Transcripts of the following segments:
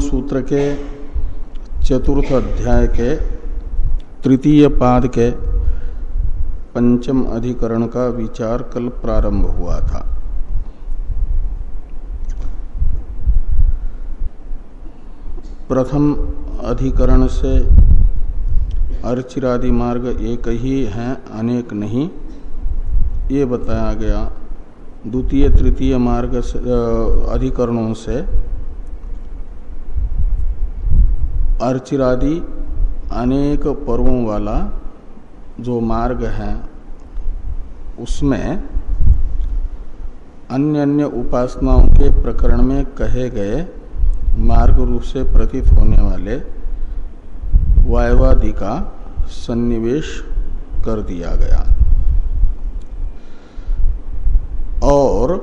सूत्र के चतुर्थ अध्याय के तृतीय पाद के पंचम अधिकरण का विचार कल प्रारंभ हुआ था। प्रथम अधिकरण से अर्चिरादि मार्ग एक ही है, अनेक नहीं। ये बताया गया। द्वितीय, तृतीय मार्ग अधिकरणों से अर्चिरादि अनेक पर्वों वाला जो मार्ग है, उसमें अन्य अन्य उपासनाओं के प्रकरण में कहे गए मार्ग रूप से प्रतीत होने वाले वायवादि का सन्निवेश कर दिया गया। और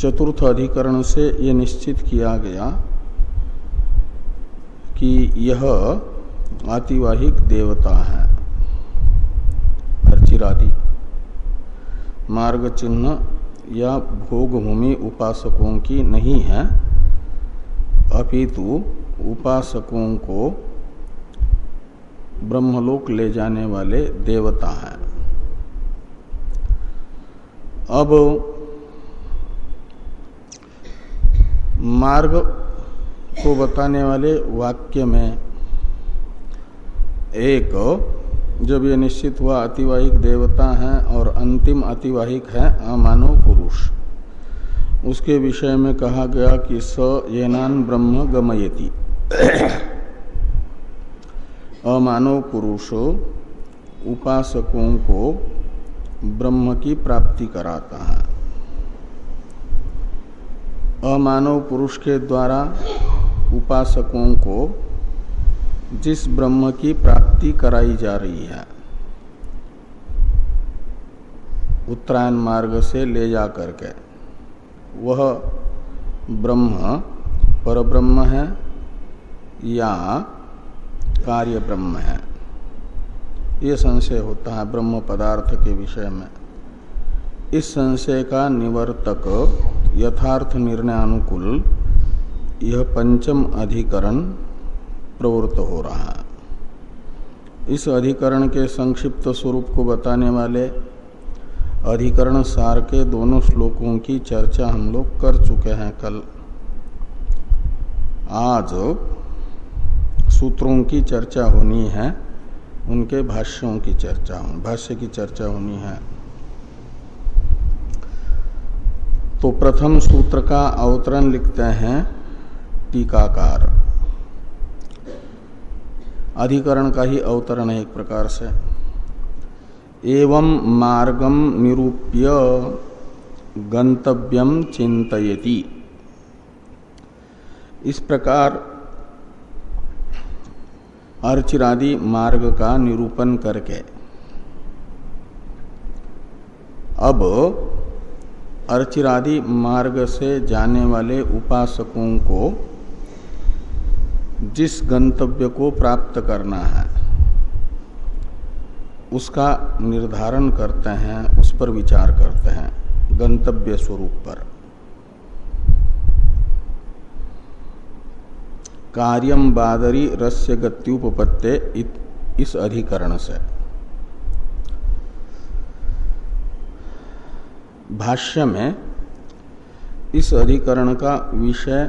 चतुर्थ अधिकरण से ये निश्चित किया गया कि यह आतिवाहिक देवता है। अर्चिरादि। मार्ग चिन्ह या भोग भूमि उपासकों की नहीं है। अपितु उपासकों को ब्रह्मलोक ले जाने वाले देवता हैं। अब मार्ग को बताने वाले वाक्य में एक, जब ये निश्चित हुआ अतिवाहिक देवता है और अंतिम अतिवाहिक है अमानव पुरुष। उसके विषय में कहा गया कि स येनान ब्रह्म गमयति। अमानव पुरुष, उपासकों को ब्रह्म की प्राप्ति कराता है। अमानव पुरुष के द्वारा उपासकों को जिस ब्रह्म की प्राप्ति कराई जा रही है, उत्तरायण मार्ग से ले जा करके वह ब्रह्म पर ब्रह्म है या कार्य ब्रह्म है? ये संशय होता है ब्रह्म पदार्थ के विषय में। इस संशय का निवर्तक यथार्थ निर्णय अनुकूल यह पंचम अधिकरण प्रवृत्त हो रहा है। इस अधिकरण के संक्षिप्त स्वरूप को बताने वाले अधिकरण सार के दोनों श्लोकों की चर्चा हम लोग कर चुके हैं कल। आज सूत्रों की चर्चा होनी है, उनके भाष्यों की चर्चा हो भाष्य की चर्चा होनी है। तो प्रथम सूत्र का अवतरण लिखते हैं। टीकाकार। अधिकरण का ही अवतरण है एक प्रकार से। एवं मार्गम निरूप्य गंतव्यम चिंतयति। इस प्रकार अर्चिरादि मार्ग का निरूपण करके। अब अर्चिरादि मार्ग से जाने वाले उपासकों को जिस गंतव्य को प्राप्त करना है, उसका निर्धारण करते हैं, उस पर विचार करते हैं, गंतव्य स्वरूप पर। कार्यम बादरी रस्य गत्युपत्ते इस अधिकरण से। भाष्य में इस अधिकरण का विषय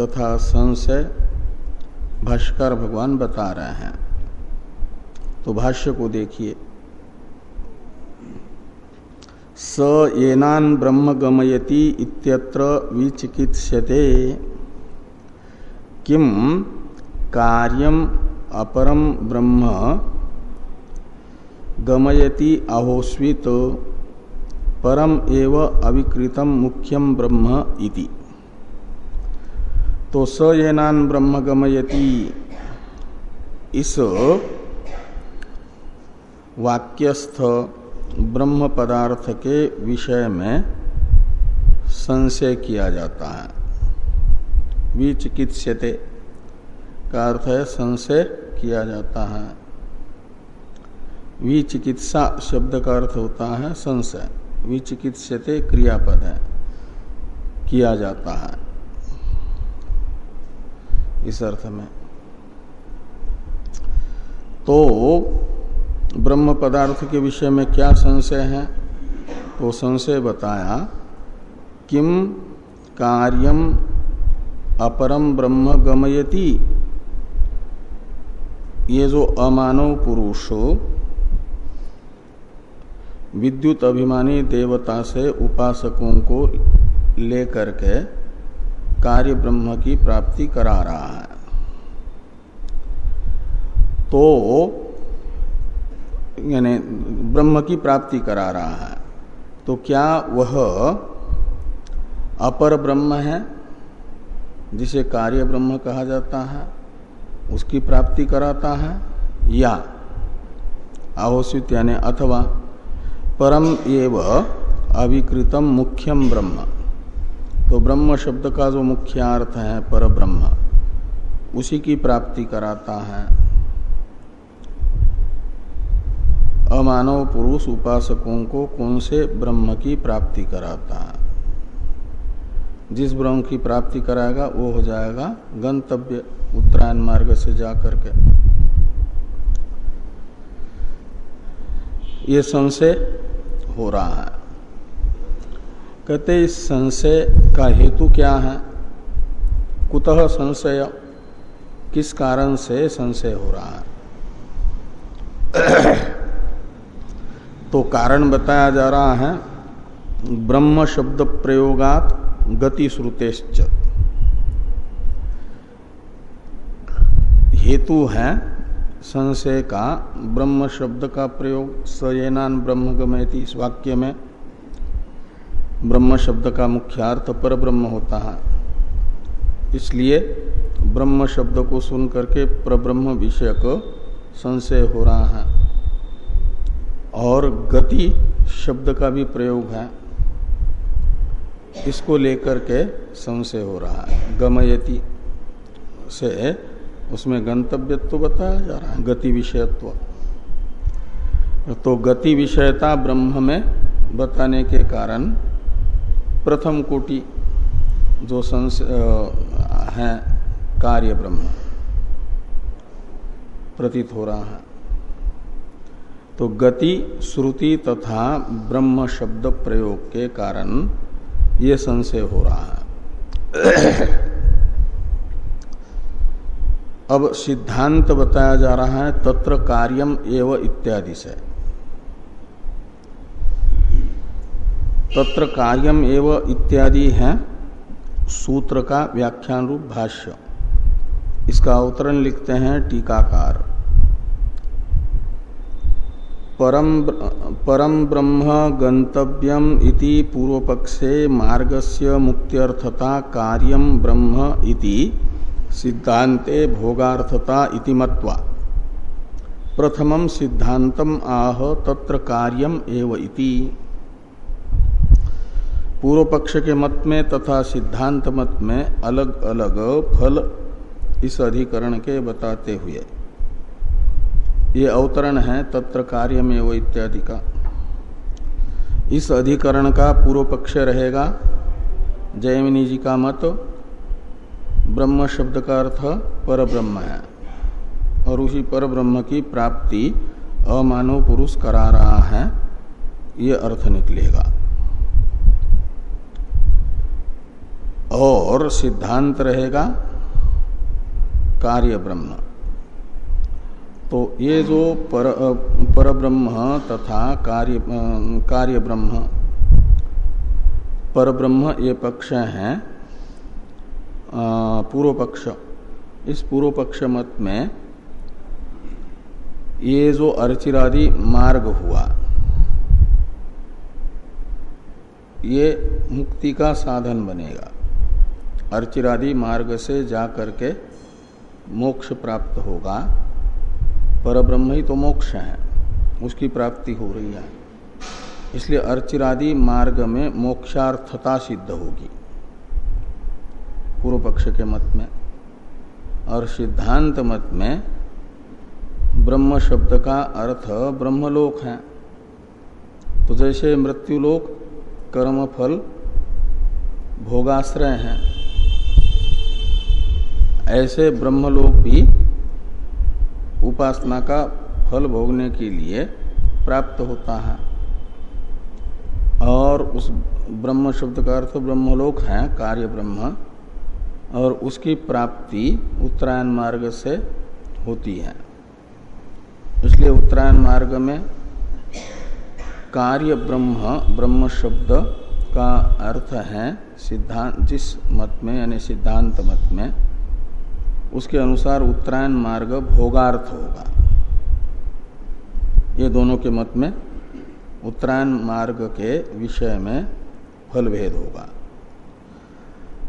तथा संशय भाष्कर भगवान बता रहे हैं। तो भाष्य को देखिए। स येनान ब्रह्म गमयति इत्यत्र विचिकित्स्यते। किम कार्यम अपरम ब्रह्म गमयति अहोस्वित, परम एव अविकृतम मुख्यम ब्रह्म इति। तो स येनान ब्रह्म गमयति इस वाक्यस्थ ब्रह्म पदार्थ के विषय में संशय किया जाता है। विचिकित्स्यते का अर्थ है संशय किया जाता है। विचिकित्सा शब्द का अर्थ होता है संशय। विचिकित्स्यते क्रियापद है, किया जाता है। इस अर्थ में। तो ब्रह्म पदार्थ के विषय में क्या संशय है? तो संशय बताया, किम कार्यम अपरम ब्रह्म गमयति? ये जो अमानव पुरुष विद्युत अभिमानी देवता से उपासकों को लेकर के कार्य ब्रह्म की प्राप्ति करा रहा है। तो यानी ब्रह्म की प्राप्ति करा रहा है। तो क्या वह अपर ब्रह्म है, जिसे कार्य ब्रह्म कहा जाता है, उसकी प्राप्ति कराता है, या आहोस्वित यानी अथवा परम एव अविकृतम मुख्यम ब्रह्म। तो ब्रह्म शब्द का जो मुख्य अर्थ है पर ब्रह्म उसी की प्राप्ति कराता है। अमानव पुरुष उपासकों को कौन से ब्रह्म की प्राप्ति कराता है? जिस ब्रह्म की प्राप्ति कराएगा, वो हो जाएगा गंतव्य, उत्तरायण मार्ग से जा करके ये संशय हो रहा है। कहते इस संशय का हेतु क्या है? कुतः संशय? किस कारण से संशय हो रहा है? तो कारण बताया जा रहा है, ब्रह्म शब्द प्रयोगात गति श्रुतेश्च हेतु है, संशय का, ब्रह्म शब्द का प्रयोग सयनान ब्रह्म गमयती इस वाक्य में। ब्रह्म शब्द का मुख्यार्थ पर ब्रह्म होता है। इसलिए ब्रह्म शब्द को सुन करके प्रब्रह्म विषयक संशय हो रहा है। और गति शब्द का भी प्रयोग है। इसको लेकर के संशय हो रहा है। गमयति से उसमें गंतव्यत्व बताया जा रहा है, गति विषयत्व। तो गति विषयता ब्रह्म में बताने के कारण प्रथम कोटि जो संस है, कार्य ब्रह्म प्रतीत हो रहा है। तो गति, श्रुति तथा ब्रह्म शब्द प्रयोग के कारण ये संशय हो रहा है। अब सिद्धांत बताया जा रहा है, तत्र कार्यम एव इत्यादि से। तत्र कार्यम एव इत्यादि है। सूत्र का व्याख्यान रूप भाष्य। इसका अवतरण लिखते हैं टीकाकार। परम परम ब्रह्म गंतव्यम इति पूर्व पक्षे मार्गस्य मुक्त्यर्थता कार्यम ब्रह्म इति सिद्धांते भोगार्थता इति मत्वा। प्रथमम सिद्धांतम आह तत्र कार्यम एव इति। पूर्व पक्ष के मत में तथा सिद्धांत मत में अलग अलग फल इस अधिकरण के बताते हुए। ये अवतरण है तत्र कार्य में वो इत्यादि का इस अधिकरण का पूर्व पक्ष रहेगा। जयमिनी जी का मत ब्रह्म शब्द का अर्थ पर ब्रह्म है। और उसी पर ब्रह्म की प्राप्ति अमानव पुरुष करा रहा है। ये अर्थ निकलेगा। सिद्धांत रहेगा कार्य ब्रह्म। तो ये जो पर पर ब्रह्म तथा कार्य कार्य ब्रह्म पर ब्रह्म ये पक्ष हैं पूर्व पक्ष इस पूर्व पक्ष मत में ये जो अर्चिरादि मार्ग हुआ, ये मुक्ति का साधन बनेगा। अर्चिरादि मार्ग से जा करके मोक्ष प्राप्त होगा। पर ब्रह्म ही तो मोक्ष है। उसकी प्राप्ति हो रही है। इसलिए अर्चिरादि मार्ग में मोक्षार्थता सिद्ध होगी। पूर्व पक्ष के मत में और सिद्धांत मत में ब्रह्म शब्द का अर्थ ब्रह्मलोक है। तो जैसे मृत्युलोक, कर्मफल, भोगाश्रय है। ऐसे ब्रह्मलोक भी उपासना का फल भोगने के लिए प्राप्त होता है। और उस ब्रह्म शब्द का अर्थ ब्रह्मलोक है, कार्य ब्रह्म, और उसकी प्राप्ति उत्तरायण मार्ग से होती है। इसलिए उत्तरायण मार्ग में कार्य ब्रह्म ब्रह्म शब्द का अर्थ है सिद्धांत, जिस मत में, यानी सिद्धांत मत में उसके अनुसार उत्तरायण मार्ग भोगार्थ होगा। ये दोनों के मत में उत्तरायण मार्ग के विषय में फल भेद होगा।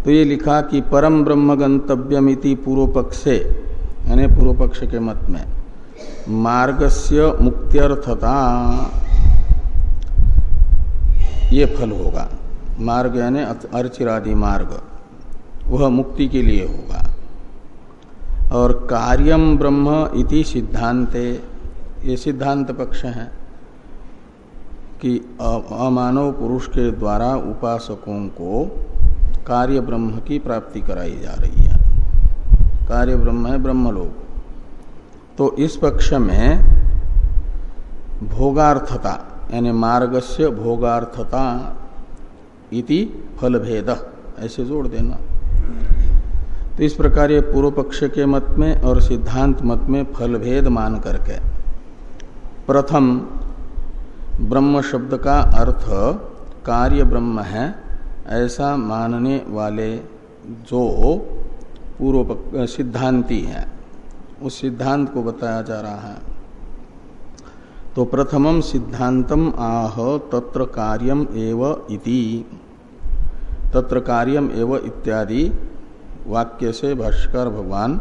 तो ये लिखा कि परम ब्रह्म गंतव्यमिति पूर्व पक्ष यानी पूर्व पक्ष के मत में, मार्गस्य मुक्त्यर्थता, ये फल होगा। मार्ग यानी अर्चिरादि मार्ग, वह मुक्ति के लिए होगा। और कार्यम ब्रह्म इति सिद्धांते। ये सिद्धांत पक्ष हैं कि अमानव पुरुष के द्वारा उपासकों को कार्य ब्रह्म की प्राप्ति कराई जा रही है। कार्य ब्रह्म है ब्रह्मलोक। तो इस पक्ष में भोगार्थता, यानी मार्गस्य भोगार्थता इति फलभेद, ऐसे जोड़ देना। तो इस प्रकार ये पूर्व पक्ष के मत में और सिद्धांत मत में फल भेद मान करके। प्रथम, ब्रह्म शब्द का अर्थ, कार्य ब्रह्म है, ऐसा मानने वाले जो पूर्व सिद्धांती है, उस सिद्धांत को बताया जा रहा है। तो प्रथमम सिद्धांतम आह तत्र कार्यम एव इति, तत्र कार्यम एव इत्यादि वाक्य से भाष्कर भगवान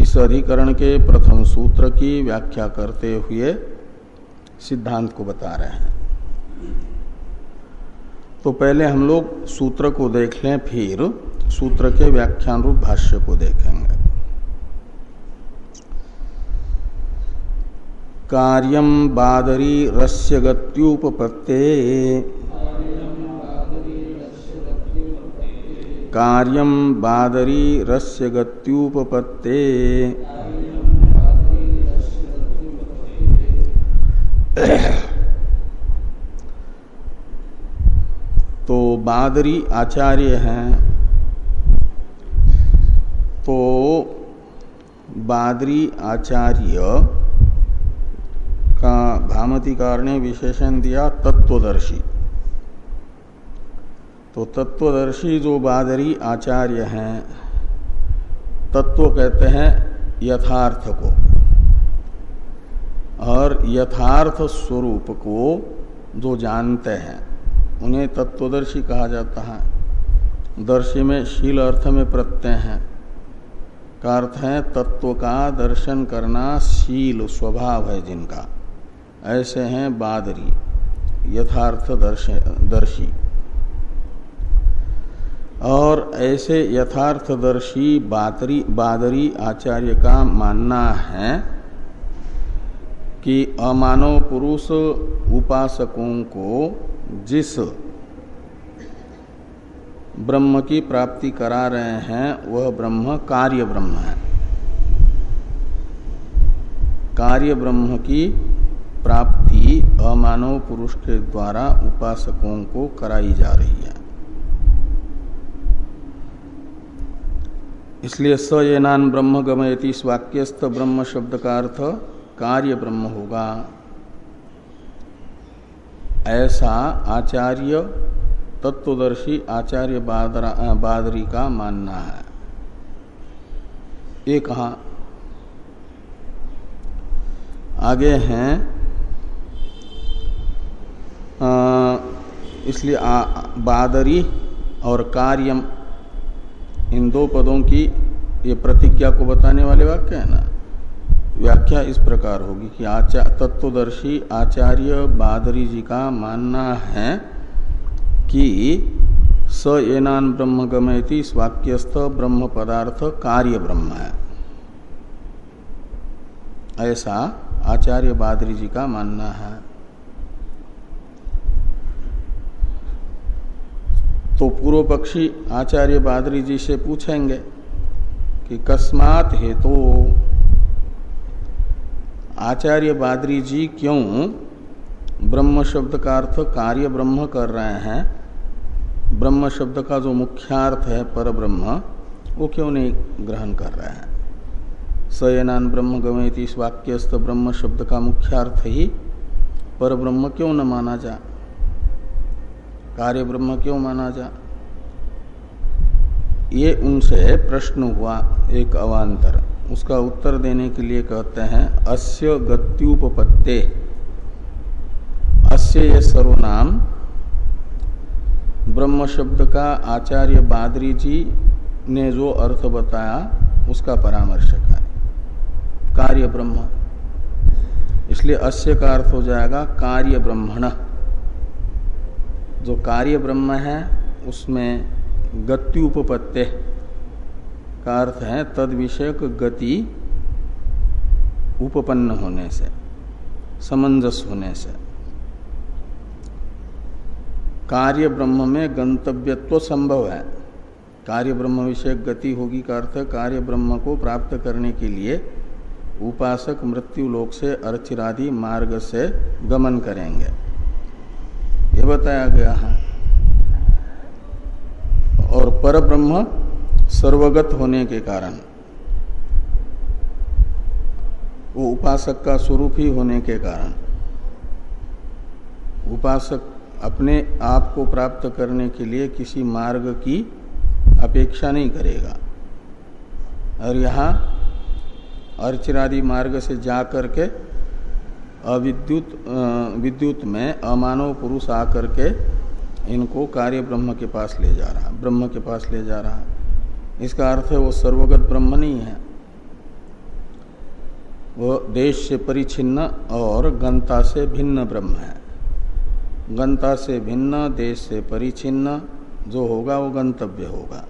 इस अधिकरण के प्रथम सूत्र की व्याख्या करते हुए सिद्धांत को बता रहे हैं। तो पहले हम लोग सूत्र को देख लें, फिर सूत्र के व्याख्यान रूप भाष्य को देखेंगे। कार्यम बादरी रस्य गत्युपपत्ते। कार्यम बादरी रस्य तो बादरी आचार्य हैं। तो बादरी आचार्य का भामतिकार ने विशेषण दिया तत्वदर्शी। तो तत्वदर्शी जो बादरी आचार्य हैं, तत्व कहते हैं यथार्थ को। और यथार्थ स्वरूप को जो जानते हैं, उन्हें तत्वदर्शी कहा जाता है। दर्शी में शील अर्थ में प्रत्यय है। का अर्थ है, तत्व का दर्शन करना शील स्वभाव है जिनका। ऐसे हैं बादरी, यथार्थ दर्श, दर्शी। और ऐसे यथार्थदर्शी बादरी बादरी आचार्य का मानना है कि अमानव पुरुष उपासकों को जिस ब्रह्म की प्राप्ति करा रहे हैं, वह ब्रह्म कार्य ब्रह्म है। कार्य ब्रह्म की प्राप्ति अमानव पुरुष के द्वारा उपासकों को कराई जा रही है। इसलिए स ये नान ब्रह्म गमयति स्वाक्यस्थ ब्रह्म शब्द का अर्थ कार्य ब्रह्म होगा। ऐसा आचार्य तत्वदर्शी आचार्य बादरी का मानना है। ये कहा, आगे हैं इसलिए बादरी और कार्यम इन दो पदों की ये प्रतिज्ञा को बताने वाले वाक्य है ना? व्याख्या इस प्रकार होगी कि आचार तत्वदर्शी आचार्य बादरी जी का मानना है कि स एनान ब्रह्म गमयति स्वाक्यस्थ ब्रह्म पदार्थ कार्य ब्रह्म है। ऐसा आचार्य बादरी जी का मानना है। तो पूर्व पक्षी आचार्य बादरी जी से पूछेंगे कि कस्मात हेतु तो आचार्य बादरी जी क्यों ब्रह्म शब्द का अर्थ कार्य ब्रह्म कर रहे हैं? ब्रह्म शब्द का जो मुख्यार्थ है पर ब्रह्म वो क्यों नहीं ग्रहण कर रहे हैं? सयनान ब्रह्म गवेती इस वाक्यस्थ ब्रह्म शब्द का मुख्यार्थ ही पर ब्रह्म क्यों न माना जा कार्य ब्रह्म क्यों माना जा? ये उनसे प्रश्न हुआ एक अवान्तर। उसका उत्तर देने के लिए कहते हैं, अस्य गत्युपत्ते अस्य ये सर्वनाम। ब्रह्म शब्द का आचार्य बादरी जी ने जो अर्थ बताया, उसका परामर्शक है। कार्य ब्रह्म। इसलिए अस्य का अर्थ हो जाएगा कार्य ब्रह्मण। जो कार्य ब्रह्म है, उसमें गत्युपत्ते का अर्थ है तद विषयक गति उपपन्न होने से, समंजस होने से। कार्य ब्रह्म में गंतव्यत्व संभव है। कार्य ब्रह्म विषयक गति होगी का अर्थ कार्य ब्रह्म को प्राप्त करने के लिए उपासक मृत्यु लोक से अर्चिरादि मार्ग से गमन करेंगे। ये बताया गया है। और पर ब्रह्म सर्वगत होने के कारण, वो उपासक का स्वरूप ही होने के कारण, उपासक अपने आप को प्राप्त करने के लिए किसी मार्ग की अपेक्षा नहीं करेगा। और यहाँ अर्चरादि मार्ग से जा करके अविद्युत विद्युत में अमानव पुरुष आकर के इनको कार्य ब्रह्म के पास ले जा रहा, ब्रह्म के पास ले जा रहा। इसका अर्थ है वो सर्वगत ब्रह्म नहीं है। वो देश से परिचिन्न और गंता से भिन्न ब्रह्म है। गंता से भिन्न, देश से परिचिन्न, जो होगा वो गंतव्य होगा।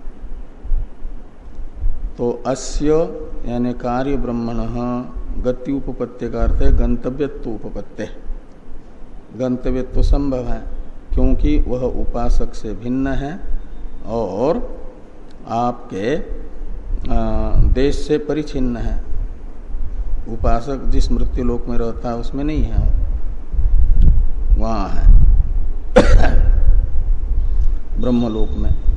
तो अस्य यानी कार्य ब्रह्मण गति उपपत्ति का अर्थ है गंतव्यत्व उपपत्ति गंतव्यत्व संभव है क्योंकि वह उपासक से भिन्न है और आपके देश से परिचिन्न है। उपासक जिस मृत्यु लोक में रहता है, उसमें नहीं है। वहाँ है। ब्रह्मलोक में।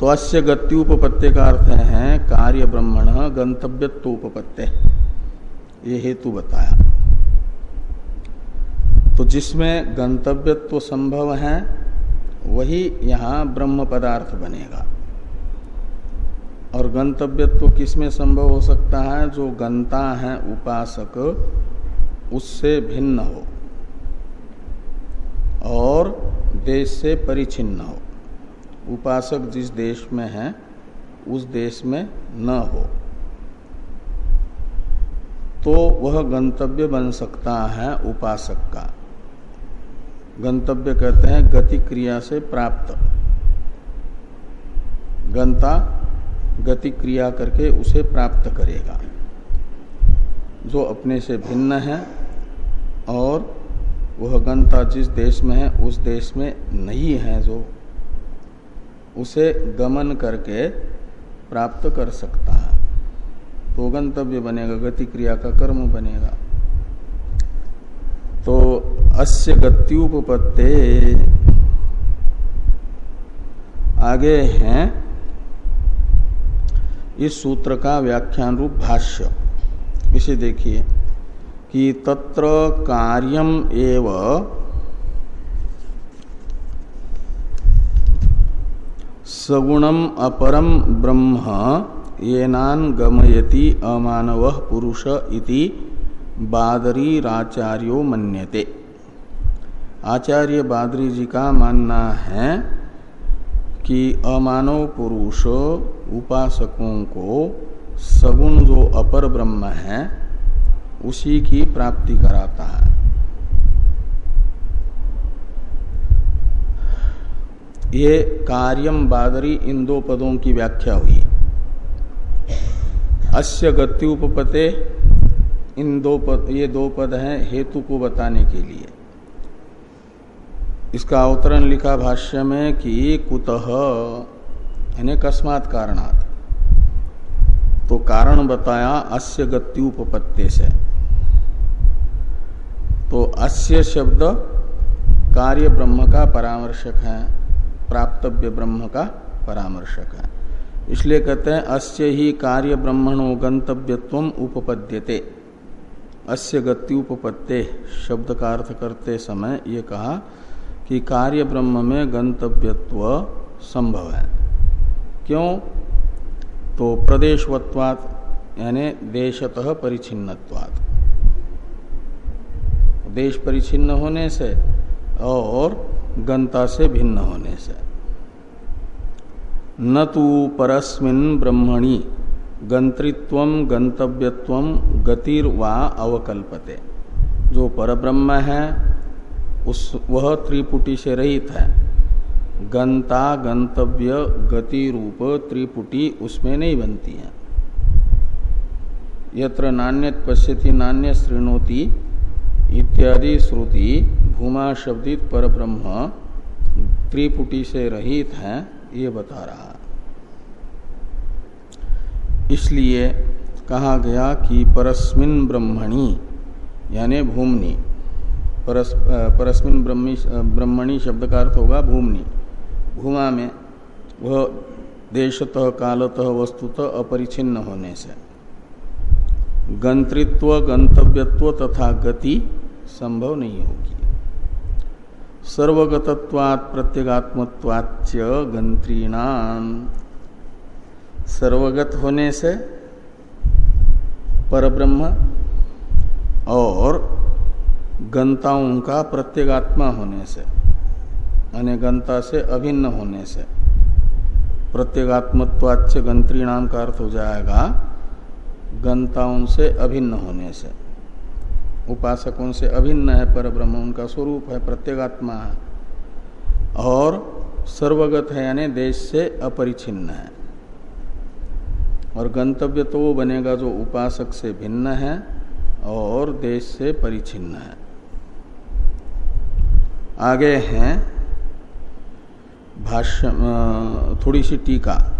तो अस्य गत्युपत्ति का अर्थ है कार्य ब्रह्मण गंतव्यत्वोपत्ति ये हेतु बताया। तो जिसमें गंतव्यत्व संभव है, वही यहाँ ब्रह्म पदार्थ बनेगा। और गंतव्यत्व किसमें संभव हो सकता है? जो गंता है, उपासक, उससे भिन्न हो। और देश से परिचिन्न हो। उपासक जिस देश में है, उस देश में न हो। तो वह गंतव्य बन सकता है उपासक का। गंतव्य कहते हैं गति क्रिया से प्राप्त। गंता गति क्रिया करके उसे प्राप्त करेगा। जो अपने से भिन्न है और वह गंता जिस देश में है, उस देश में नहीं है जो उसे गमन करके प्राप्त कर सकता है। तो गंतव्य बनेगा, गति क्रिया का कर्म बनेगा। तो अस्य गत्युपत्ते आगे हैं इस सूत्र का व्याख्यान रूप भाष्य। इसे देखिए कि तत्र कार्यम एव सगुणम अपरम ब्रह्म, येनान गमयति अमानव पुरुष इति बादरी राचार्यो मन्यते। आचार्य बादरी जी का मानना है कि अमानव पुरुष उपासकों को सगुण जो अपर ब्रह्म है, उसी की प्राप्ति कराता है। ये कार्यम बादरी इन दो पदों की व्याख्या हुई। अस्य गति उपपते इन दो पद, ये दो पद हैं हेतु को बताने के लिए। इसका अवतरण लिखा भाष्य में कि कुतः, यानी कस्मात कारणात। तो कारण बताया अस्य गत्युपत्ति से। तो अस्य शब्द कार्य ब्रह्म का परामर्शक है। प्राप्तव्य ब्रह्म का परामर्शक है। इसलिए कहते हैं, अस्य ही कार्य ब्रह्मणो गंतव्यत्व उपपद्यते। अस्य गत्युपत्ते शब्द का अर्थ करते समय ये कहा कि कार्य ब्रह्म में गंतव्यत्व संभव है। क्यों? तो प्रदेशवत्वात, यानी देशतः परिचिन्नत्वात देश परिचिन्न होने से और गंता से भिन्न होने से। न तो परस्मिन ब्रह्मणि गंतृत्व गंतव्यत्व गतिर वा अवकल्पते। जो परब्रह्म है, उस, वह त्रिपुटी से रहित है। गंता, गंतव्य गति रूप त्रिपुटी उसमें नहीं बनती है। यत्र नान्य पश्यति नान्य श्रृणोति इत्यादि श्रुति भूमा शब्दित पर ब्रह्म त्रिपुटी से रहित है ये बता रहा। इसलिए कहा गया कि परस्मिन ब्रह्मणी यानी भूमनि परस, परस्मिन ब्रह्मणी शब्द का अर्थ होगा भूमनि। भूमा में वह देशतः कालतः वस्तुतः अपरिचिन्न होने से। गंतृत्व गंतव्यत्व तथा गति संभव नहीं होगी सर्वगतत्वात्, प्रत्यगात्मत्वाच्य गंत्रीणाम। सर्वगत होने से परब्रह्म और गंताओं का प्रत्यगात्मा होने से, यानी गंता से अभिन्न होने से प्रत्यगात्मत्वाच्य गंत्री नाम का अर्थ हो जाएगा गंताओं से अभिन्न होने से। उपासकों से अभिन्न है पर ब्रह्म उनका स्वरूप है, प्रत्यगात्मा है। और सर्वगत है, यानी देश से अपरिचिन्न है। और गंतव्य तो वो बनेगा जो उपासक से भिन्न है और देश से परिचिन्न है। आगे हैं भाष्य थोड़ी सी टीका।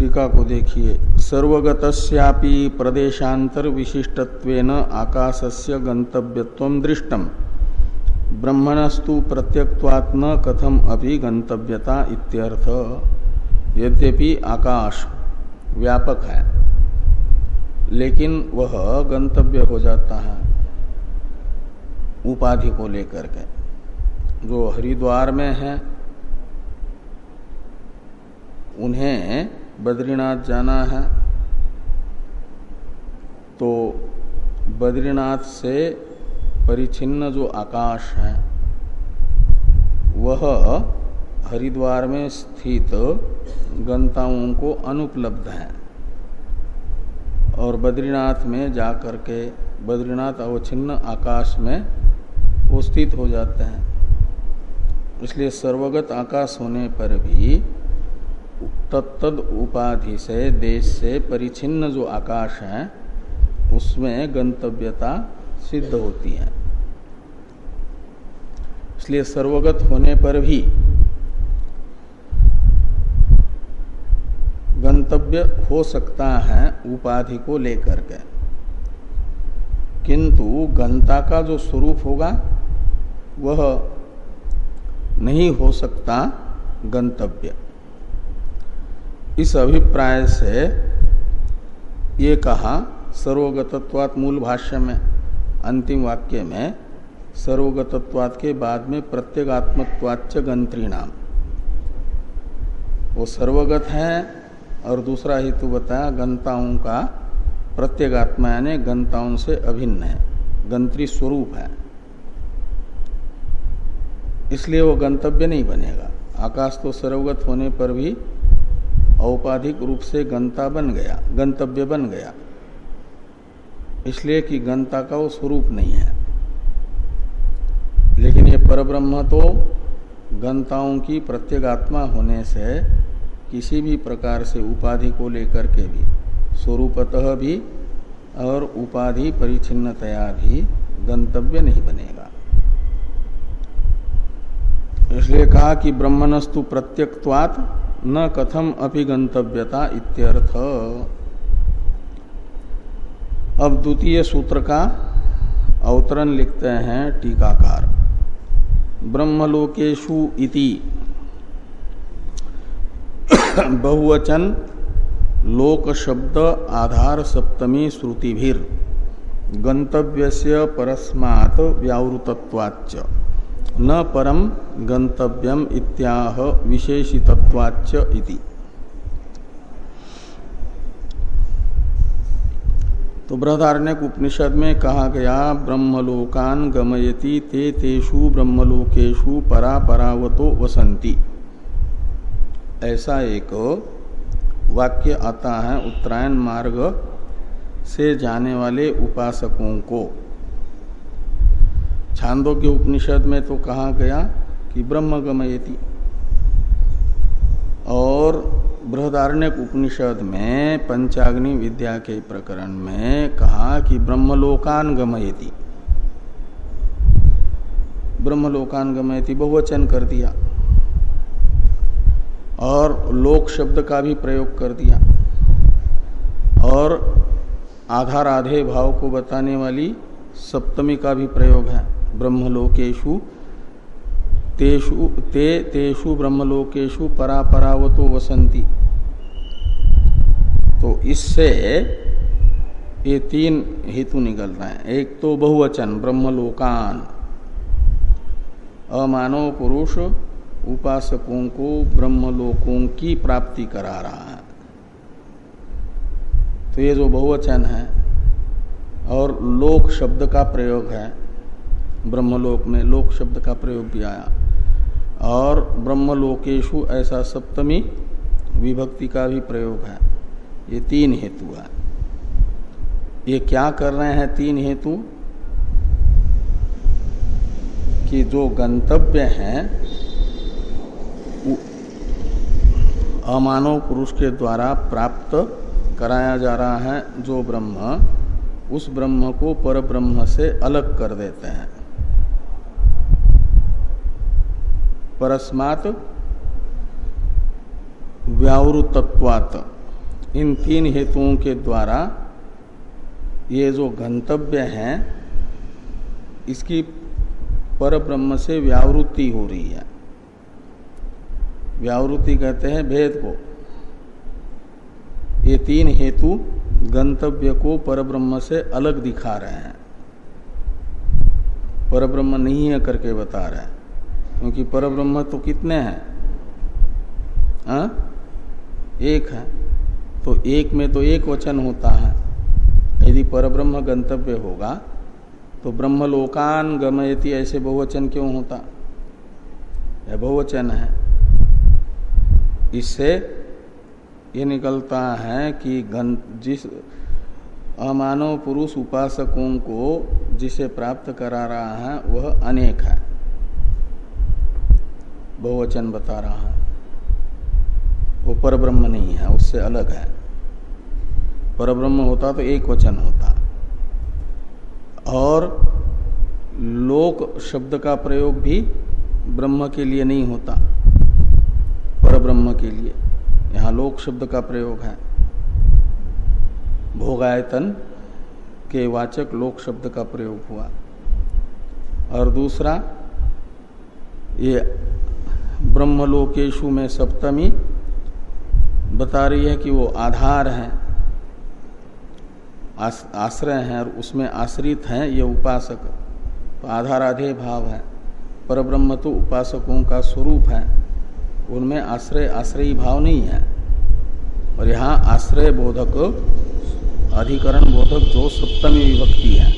टीका को देखिए। सर्वगतस्यापि प्रदेशांतर विशिष्टत्वेन आकाशस्य गंतव्यत्व दृष्टम। ब्रह्मणस्तु प्रत्यक्वात्म कथम अभी गंतव्यता इत्यर्थ। यद्यपि आकाश व्यापक है, लेकिन वह गंतव्य हो जाता है उपाधि को लेकर के। जो हरिद्वार में है, उन्हें बद्रीनाथ जाना है तो बद्रीनाथ से परिचिन्न जो आकाश है, वह हरिद्वार में स्थित गंताओं को अनुपलब्ध है। और बद्रीनाथ में जाकर के बद्रीनाथ अवच्छिन्न आकाश में वो स्थित हो जाते हैं। इसलिए सर्वगत आकाश होने पर भी तत्तद उपाधि से, देश से परिचिन्न जो आकाश है, उसमें गंतव्यता सिद्ध होती है। इसलिए सर्वगत होने पर भी गंतव्य हो सकता है उपाधि को लेकर के। किंतु गंता का जो स्वरूप होगा, वह नहीं हो सकता गंतव्य। इस अभिप्राय से ये कहा, सर्वगतत्वात् मूल भाष्य में, अंतिम वाक्य में सर्वगतत्वाद के बाद में प्रत्येगात्मत्वाच्च गंत्री नाम वो सर्वगत है और दूसरा हेतु बताया गंताओं का प्रत्येगात्मा यानी गंताओं से अभिन्न है, गंत्री स्वरूप है। इसलिए वो गंतव्य नहीं बनेगा। आकाश तो सर्वगत होने पर भी औपाधिक रूप से गंता बन गया, गंतव्य बन गया। इसलिए कि गंता का वो स्वरूप नहीं है। लेकिन ये परब्रह्म तो गंताओं की प्रत्येगात्मा होने से किसी भी प्रकार से उपाधि को लेकर के भी, स्वरूपतः भी और उपाधि परिचिन्नतया भी गंतव्य नहीं बनेगा। इसलिए कहा कि ब्रह्मणस्तु प्रत्यक्वात न कथम अपि गंतव्यता इत्यर्थ। अब द्वितीय सूत्र का अवतरण लिखते हैं टीकाकार। ब्रह्मलोकेशु इति। बहुवचन लोक शब्द आधार सप्तमी श्रुतिभिर। गंतव्य परस्मात् व्यावृतत्वाच्च। न परम गंतव्यम इत्याह विशेषितत्वाच्च इति। तो बृहदारण्य उपनिषद में कहा गया, ब्रह्मलोकान गमयति, ते तेषु ब्रह्मलोकेशु परा परावतो वसंती ऐसा एक वाक्य आता है उत्तरायण मार्ग से जाने वाले उपासकों को। छांदोग्य उपनिषद में तो कहा गया कि ब्रह्म गमयति। और बृहदारण्य उपनिषद में, पंचाग्नि विद्या के प्रकरण में कहा कि ब्रह्मलोकान गमयति। ब्रह्मलोकान गमयति, बहुवचन कर दिया। और लोक शब्द का भी प्रयोग कर दिया। और आधार आधे भाव को बताने वाली सप्तमी का भी प्रयोग है। ब्रह्मलोकेशु तेषु, ते, तेषु ब्रह्मलोकेशु परापरावतो वसंती तो इससे ये तीन हेतु निकल रहे हैं। एक तो बहुवचन, ब्रह्मलोकान। अमानव पुरुष उपासकों को ब्रह्मलोकों की प्राप्ति करा रहा है। तो ये जो बहुवचन है, और लोक शब्द का प्रयोग है ब्रह्मलोक में लोक शब्द का प्रयोग भी आया। और ब्रह्मलोकेशु ऐसा सप्तमी विभक्ति का भी प्रयोग है। ये तीन हेतु है। ये क्या कर रहे हैं तीन हेतु? कि जो गंतव्य हैं अमानव पुरुष के द्वारा प्राप्त कराया जा रहा है। जो ब्रह्म, उस ब्रह्म को पर ब्रह्म से अलग कर देते हैं। परस्मात व्यावृतत्वात। इन तीन हेतुओं के द्वारा ये जो गंतव्य है, इसकी पर ब्रह्म से व्यावृत्ति हो रही है। व्यावृत्ति कहते हैं भेद को। ये तीन हेतु गंतव्य को परब्रह्म से अलग दिखा रहे हैं। परब्रह्म नहीं है करके बता रहे हैं। क्योंकि पर ब्रह्म तो कितने हैं? आ? एक है। तो एक में तो एक वचन होता है। यदि परब्रह्म गंतव्य होगा तो ब्रह्मलोकान गमयति ऐसे बहुवचन क्यों होता? यह बहुवचन है। इससे ये निकलता है कि जिस अमानव पुरुष उपासकों को जिसे प्राप्त करा रहा है, वह अनेक है। बहुवचन बता रहा है। वो परब्रह्म नहीं है, उससे अलग है। परब्रह्म होता तो एक वचन होता। और लोक शब्द का प्रयोग भी ब्रह्म के लिए नहीं होता। परब्रह्म के लिए। यहाँ लोक शब्द का प्रयोग है। भोगायतन के वाचक लोक शब्द का प्रयोग हुआ। और दूसरा, ये ब्रह्मलोकेशु में सप्तमी बता रही है कि वो आधार है आश्रय है और उसमें आश्रित हैं ये उपासक। तो आधार आधे भाव है। पर ब्रह्म तो उपासकों का स्वरूप है। उनमें आश्रय, आश्रयी भाव नहीं है। और यहाँ आश्रय बोधक, अधिकरण बोधक जो सप्तमी विभक्ति है,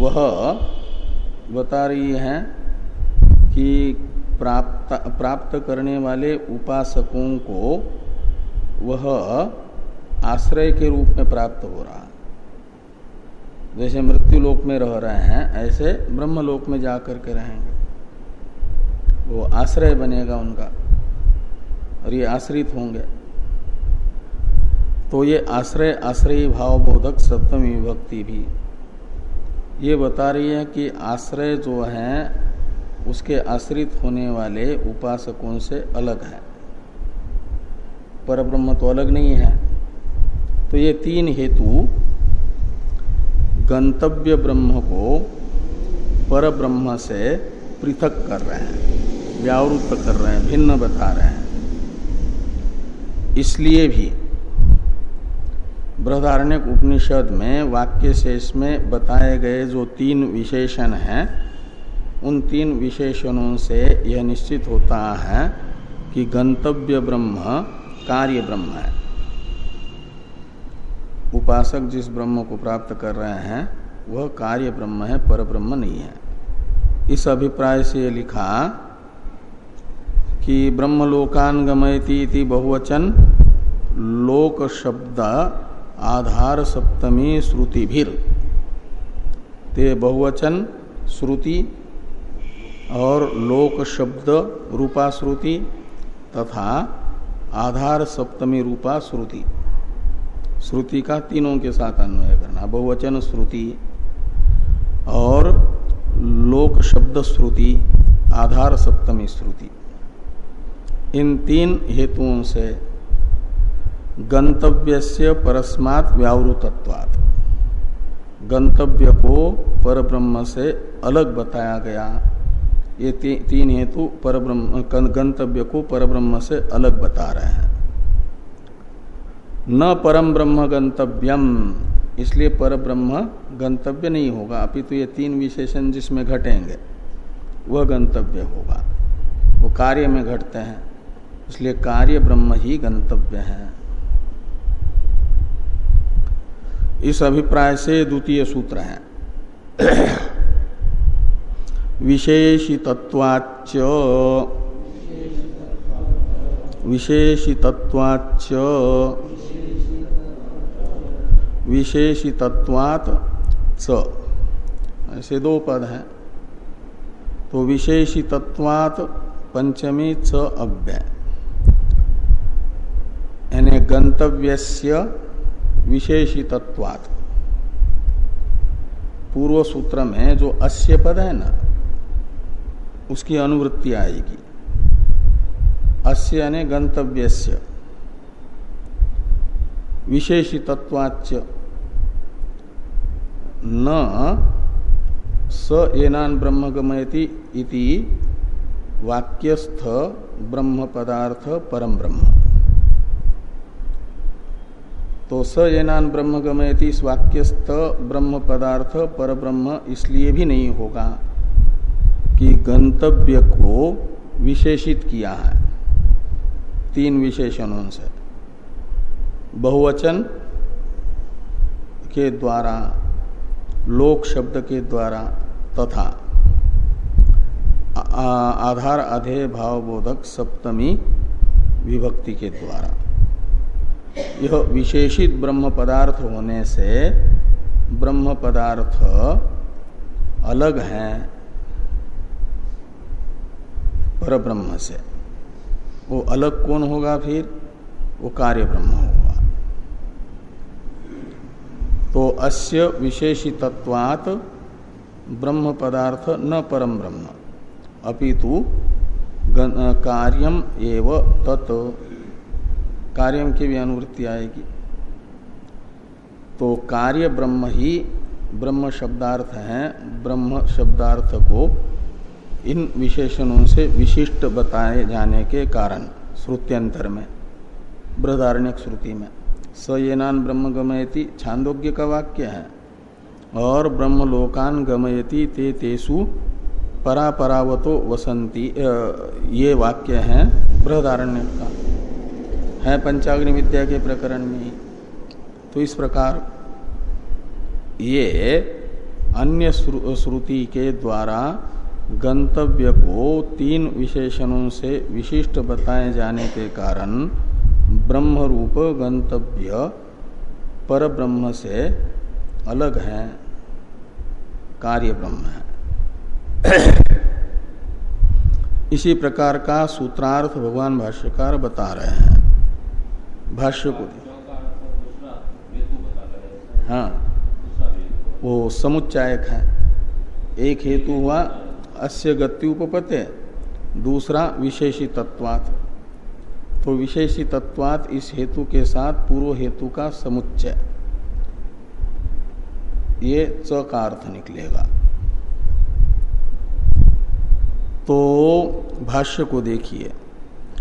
वह बता रही है कि प्राप्त प्राप्त करने वाले उपासकों को वह आश्रय के रूप में प्राप्त हो रहा। जैसे मृत्यु लोक में रह रहे हैं, ऐसे ब्रह्म लोक में जाकर के रहेंगे। वो आश्रय बनेगा उनका, और ये आश्रित होंगे। तो ये आश्रय आश्रय भाव बोधक सप्तमी विभक्ति भी ये बता रही है कि आश्रय जो है उसके आश्रित होने वाले उपासकों से अलग है। पर ब्रह्म तो अलग नहीं है। तो ये तीन हेतु गंतव्य ब्रह्म को पर ब्रह्म से पृथक कर रहे हैं व्यावृत कर रहे हैं, भिन्न बता रहे हैं। इसलिए भी बृहदारण्य उपनिषद में वाक्य शेष में बताए गए जो तीन विशेषण हैं उन तीन विशेषणों से यह निश्चित होता है कि गंतव्य ब्रह्म कार्य ब्रह्म है। उपासक जिस ब्रह्म को प्राप्त कर रहे हैं, वह कार्य ब्रह्म है पर ब्रह्म नहीं है। इस अभिप्राय से लिखा कि ब्रह्मलोकान गमयती बहुवचन लोक शब्द आधार सप्तमी श्रुति भीर ते बहुवचन श्रुति और लोक शब्द रूपा श्रुति तथा आधार सप्तमी रूपा श्रुति श्रुति का तीनों के साथ अन्वय करना। बहुवचन श्रुति और लोक शब्द श्रुति, आधार सप्तमी श्रुति। इन तीन हेतुओं से गंतव्य से परस्मात व्यावृतत्वात्। गंतव्य को पर ब्रह्म से अलग बताया गया ये ती, तीन हेतु पर ब्रह्म गंतव्य को पर ब्रह्म से अलग बता रहे हैं। न परम ब्रह्म गंतव्यम इसलिए पर ब्रह्म गंतव्य नहीं होगा। अभी तो ये तीन विशेषण जिसमें घटेंगे वह गंतव्य होगा। वो कार्य में घटते हैं इसलिए कार्य ब्रह्म ही गंतव्य है। इस अभिप्राय से द्वितीय सूत्र है। विशेषितत्वाच विशेषितत्वाच विशेषितत्वात च। ऐसे दो पद हैं। तो विशेषितत्वात पंचमी च अव्यय। यानी गंतव्यस्य विशेषितत्वात्। पूर्व सूत्र में जो अस्य पद है ना उसकी अनुवृत्ति आएगी। अस्य यानी गंतव्यस्य। विशेषितत्वाच न स एनान ब्रह्म गमयति इति वाक्यस्थ ब्रह्म पदार्थ परम ब्रह्म। तो स येनान ब्रह्म गमयति वाक्यस्थ ब्रह्म पदार्थ पर ब्रह्म इसलिए भी नहीं होगा। कि गंतव्य को विशेषित किया है। तीन विशेषणों से। बहुवचन के द्वारा, लोक शब्द के द्वारा तथा आधार अधेय भावबोधक सप्तमी विभक्ति के द्वारा। यह विशेषित ब्रह्म पदार्थ होने से ब्रह्म पदार्थ अलग है। पर ब्रह्म से। वो अलग कौन होगा फिर? वो कार्य ब्रह्म होगा। तो अस्य विशेषितत्वात ब्रह्म पदार्थ न परम ब्रह्म। अपितु कार्यम एव तत्। कार्यम की भी अनुवृत्ति आएगी। तो कार्य ब्रह्म ही ब्रह्म शब्दार्थ है। ब्रह्म शब्दार्थ को इन विशेषणों से विशिष्ट बताए जाने के कारण, श्रुत्यंतर में, बृहदारण्यक श्रुति में स ये नान ब्रह्म गमयति छांदोग्य का वाक्य है, और ब्रह्म लोकान गमयति ते तेसु परापरावतो वसंती ये वाक्य है बृहदारण्य का। है पंचाग्नि विद्या के प्रकरण में तो इस प्रकार ये अन्य श्रुति के द्वारा गंतव्य को तीन विशेषणों से विशिष्ट बताए जाने के कारण ब्रह्म रूप गंतव्य पर ब्रह्म से अलग है। कार्य ब्रह्म है। इसी प्रकार का सूत्रार्थ भगवान भाष्यकार बता रहे हैं। भाष्य को हाँ वो समुच्चायक है। एक हेतु हुआ अस्य गति उपपते दूसरा विशेषी तत्वात तो विशेषी तत्वात इस हेतु के साथ पूर्व हेतु का समुच्चय। ये च का अर्थ निकलेगा। तो भाष्य को देखिए।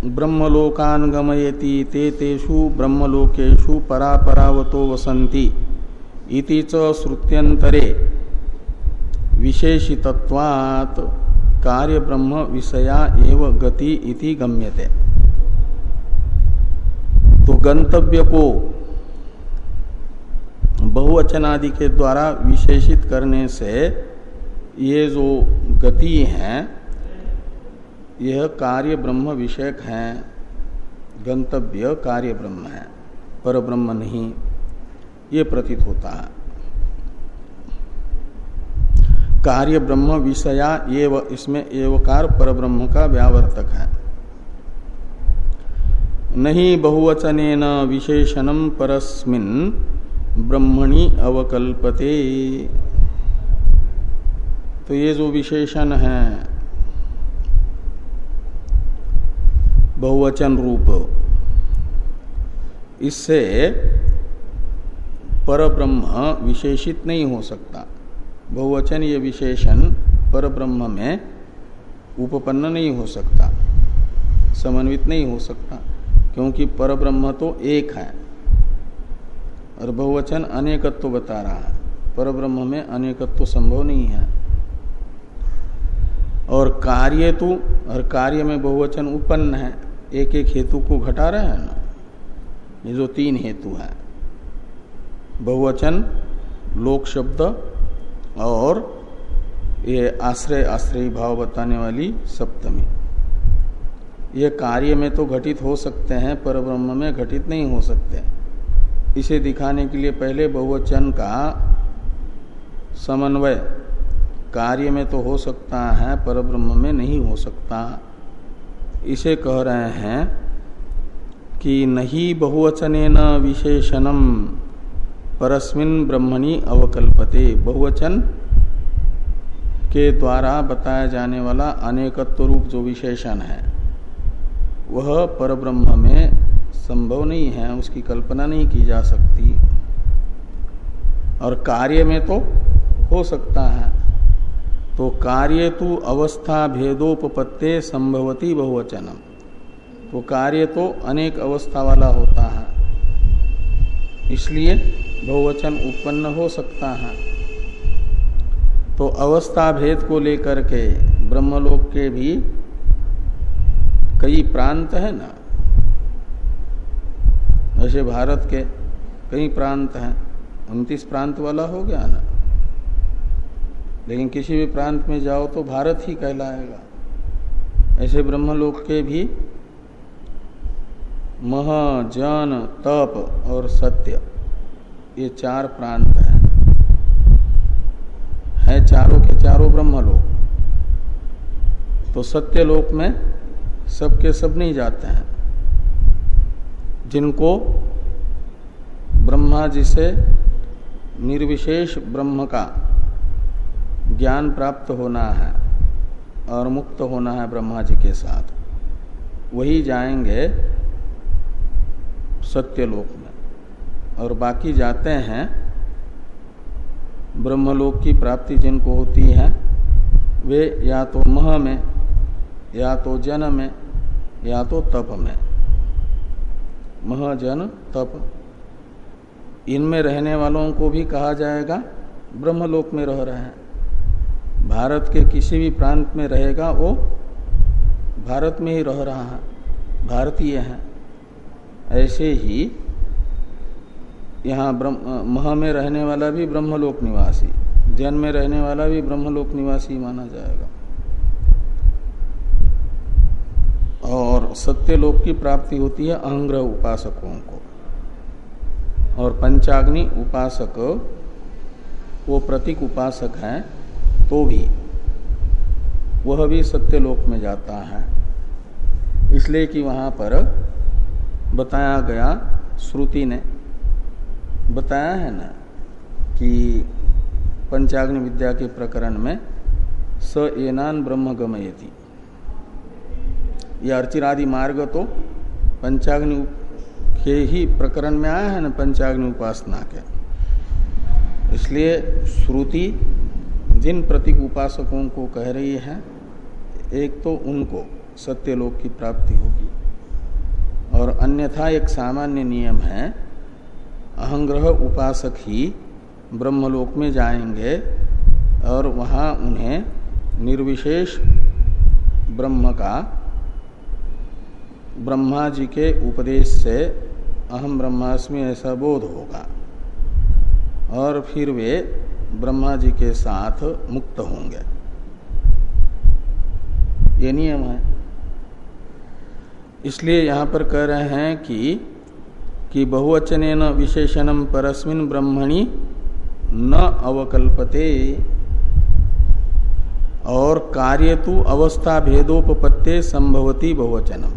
ब्रह्मलोकान गमयति ते तेषु ब्रह्मलोकेशु परापरावतो वसंती इति च श्रुत्यंतरे विशेषितत्वात् कार्य ब्रह्म विषया एव गति इति गम्यते। तो गंतव्य को बहुवचनादि के द्वारा विशेषित करने से ये जो गति हैं, यह कार्य ब्रह्म विषयक हैं, गंतव्य कार्य ब्रह्म है पर ब्रह्म नहीं, ये प्रतीत होता है। कार्य ब्रह्म विषया एव, इसमें एवकार पर ब्रह्म का व्यावर्तक है। नहीं बहुवचन विशेषणम परस्मिन ब्रह्मणि अवकल्पते। तो ये जो विशेषण है, बहुवचन रूप, इससे पर ब्रह्म विशेषित नहीं हो सकता। बहुवचन ये विशेषण पर ब्रह्म में उपपन्न नहीं हो सकता, समन्वित नहीं हो सकता, क्योंकि पर ब्रह्म तो एक है। और बहुवचन अनेकत्व बता रहा है पर ब्रह्म में अनेकत्व संभव नहीं है। और कार्य तो और कार्य में बहुवचन उत्पन्न है एक एक हेतु को घटा रहे हैं ना, ये जो तीन हेतु है, बहुवचन, लोक शब्द और ये आश्रय आश्रय भाव बताने वाली सप्तमी। ये कार्य में तो घटित हो सकते हैं, पर ब्रह्म में घटित नहीं हो सकते। इसे दिखाने के लिए पहले बहुवचन का समन्वय। कार्य में तो हो सकता है, पर ब्रह्म में नहीं हो सकता। इसे कह रहे हैं कि नहीं बहुवचन विशेषणम। परस्मिन ब्रह्मणि अवकल्पते। बहुवचन के द्वारा बताया जाने वाला अनेकत्व रूप जो विशेषण है, वह परब्रह्म में संभव नहीं है, उसकी कल्पना नहीं की जा सकती। और कार्य में तो हो सकता है। तो कार्य तो अवस्था भेदोपत्ते संभवती बहुवचनम। तो कार्य तो अनेक अवस्था वाला होता है। इसलिए बहुवचन उत्पन्न हो सकता है। तो अवस्था भेद को लेकर के ब्रह्मलोक के भी कई प्रांत है ना। जैसे भारत के कई प्रांत हैं। उनतीस प्रांत वाला हो गया ना। लेकिन किसी भी प्रांत में जाओ तो भारत ही कहलाएगा। ऐसे ब्रह्मलोक के भी मह, जन, तप और सत्य ये चार प्रांत हैं। है चारों के चारों ब्रह्मलोक। तो सत्य लोक में सबके सब नहीं जाते हैं। जिनको ब्रह्मा जी से निर्विशेष ब्रह्म का ज्ञान प्राप्त होना है और मुक्त होना है ब्रह्मा जी के साथ, वही जाएँगे सत्यलोक और बाकी जाते हैं, ब्रह्मलोक की प्राप्ति जिनको होती है, वे या तो मह में, या तो जन में, या तो तप में। मह, जन, तप। इनमें रहने वालों को भी कहा जाएगा, ब्रह्मलोक में रह रहे हैं। भारत के किसी भी प्रांत में रहेगा, वो भारत में ही रह रहा है, भारतीय है। ऐसे ही यहाँ ब्रह्म मह में रहने वाला भी ब्रह्मलोक निवासी, जन में रहने वाला भी ब्रह्मलोक निवासी माना जाएगा। और सत्यलोक की प्राप्ति होती है अहंग्रह उपासकों को। और पंचाग्नि उपासक, वो प्रतीक उपासक हैं तो भी, वह भी सत्यलोक में जाता है। इसलिए कि वहाँ पर बताया गया श्रुति ने बताया है ना कि पंचाग्नि विद्या के प्रकरण में स एनान ब्रह्म गमयती। यह अर्चिरादि मार्ग तो पंचाग्नि के ही प्रकरण में आया है ना पंचाग्नि उपासना के। इसलिए श्रुति जिन प्रतीक उपासकों को कह रही है, एक तो उनको सत्यलोक की प्राप्ति होगी। और अन्यथा एक सामान्य नियम है अहंग्रह उपासक ही ब्रह्मलोक में जाएँगे और वहाँ उन्हें निर्विशेष ब्रह्म का, ब्रह्मा जी के उपदेश से अहम ब्रह्मास्मि ऐसा बोध होगा। और फिर वे ब्रह्मा जी के साथ मुक्त होंगे। ये नियम है। इसलिए यहाँ पर कह रहे हैं कि कि बहुवचन विशेषणम परस्मिन ब्रह्मणि न अवकल्पते। और कार्य तो अवस्था भेदोपत्ते संभवती बहुवचनम।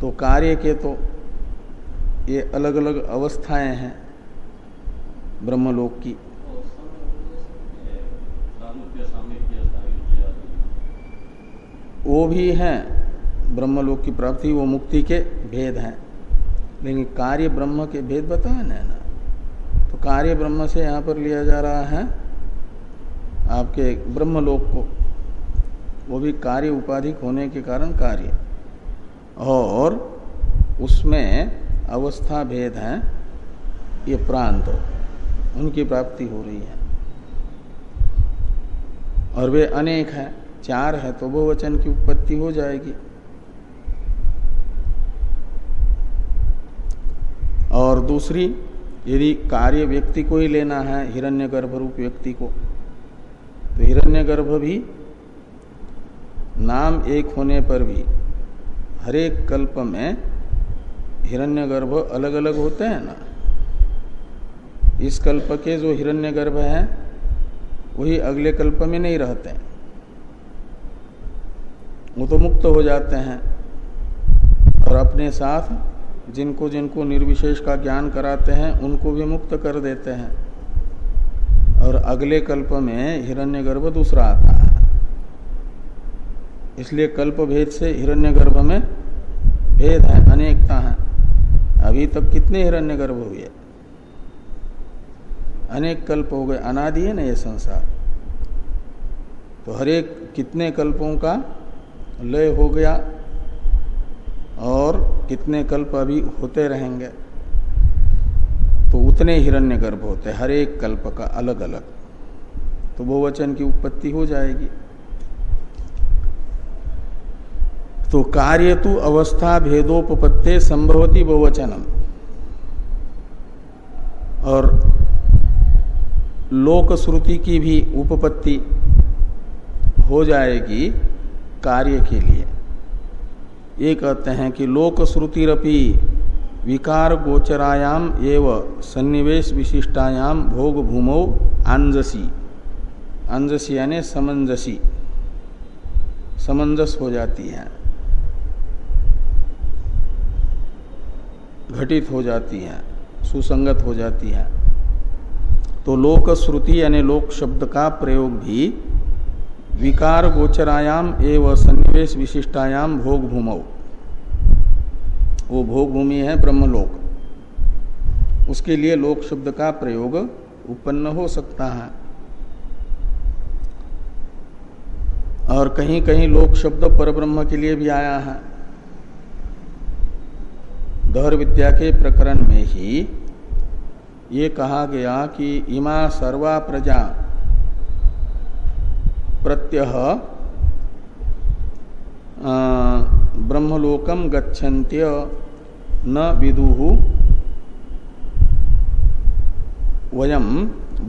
तो कार्य के तो ये अलग अलग अवस्थाएँ हैं ब्रह्मलोक की। वो भी हैं ब्रह्मलोक की प्राप्ति, वो मुक्ति के भेद हैं। लेकिन कार्य ब्रह्म के भेद बताए ना ना। तो कार्य ब्रह्म से यहाँ पर लिया जा रहा है आपके ब्रह्मलोक को। वो भी कार्य उपाधिक होने के कारण कार्य। और उसमें अवस्था भेद है, ये प्रांत, उनकी प्राप्ति हो रही है। और वे अनेक हैं, चार है तो वो वचन की उत्पत्ति हो जाएगी। और दूसरी, यदि कार्य व्यक्ति को ही लेना है, हिरण्यगर्भ रूप व्यक्ति को तो हिरण्यगर्भ भी नाम एक होने पर भी हरेक कल्प में हिरण्यगर्भ अलग अलग होते हैं ना। इस कल्प के जो हिरण्यगर्भ हैं, वही अगले कल्प में नहीं रहते हैं। वो तो मुक्त हो जाते हैं और अपने साथ जिनको जिनको निर्विशेष का ज्ञान कराते हैं, उनको भी मुक्त कर देते हैं। और अगले कल्प में हिरण्यगर्भ दूसरा आता है। इसलिए कल्प भेद से हिरण्यगर्भ में भेद है, अनेकता है। अभी तक कितने हिरण्यगर्भ हुए? अनेक कल्प हो गए, अनादि है ना ये संसार। तो हरेक कितने कल्पों का लय हो गया? और कितने कल्प अभी होते रहेंगे? तो उतने हिरण्य गर्भ होते हर एक कल्प का अलग अलग तो बहुवचन की उत्पत्ति हो जाएगी। तो कार्य तो अवस्था भेदोपत्ते संभवती बहुवचनम और लोक श्रुति की भी उपपत्ति हो जाएगी कार्य के लिए। ये कहते हैं कि लोक श्रुतिरपि विकार गोचरायाम एव सन्निवेश विशिष्टायाम भोग भूमो आंजसी। आंजसी यानी समंजसी। समंजस हो जाती है। घटित हो जाती है। सुसंगत हो जाती है। तो लोक श्रुति यानी लोक शब्द का प्रयोग भी विकार गोचरायाम एवं सन्निवेश विशिष्टायाम भोग भूमौ वो भोग भूमि है ब्रह्मलोक। उसके लिए लोक शब्द का प्रयोग उत्पन्न हो सकता है। और कहीं कहीं लोक शब्द परब्रह्म के लिए भी आया है। दहर विद्या के प्रकरण में ही ये कहा गया कि इमा सर्वा प्रजा प्रत्यह ब्रह्मलोकम गच्छन्त्य न विदुहु वयम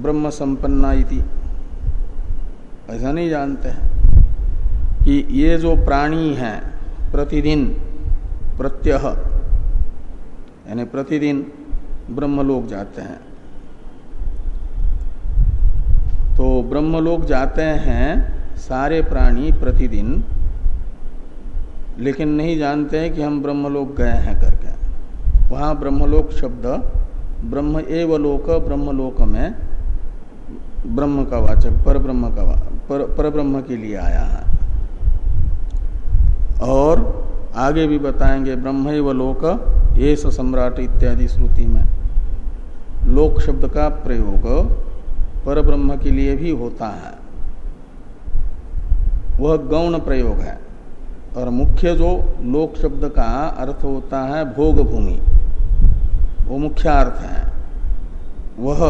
ब्रह्म संपन्ना इति। ऐसा नहीं जानते हैं कि ये जो प्राणी हैं, प्रतिदिन, प्रत्यह, यानी प्रतिदिन ब्रह्मलोक जाते हैं। तो ब्रह्मलोक जाते हैं सारे प्राणी प्रतिदिन लेकिन नहीं जानते हैं कि हम ब्रह्मलोक गए हैं करके। वहाँ ब्रह्मलोक शब्द ब्रह्म एव लोक ब्रह्मलोक में ब्रह्म का वाचक पर ब्रह्म का पर, पर ब्रह्म के लिए आया है। और आगे भी बताएँगे ब्रह्म व लोक एस सम्राट इत्यादि श्रुति में। लोक शब्द का प्रयोग पर ब्रह्म के लिए भी होता है। वह गौण प्रयोग है। और मुख्य जो लोक शब्द का अर्थ होता है भोग भूमि वो मुख्य अर्थ है। वह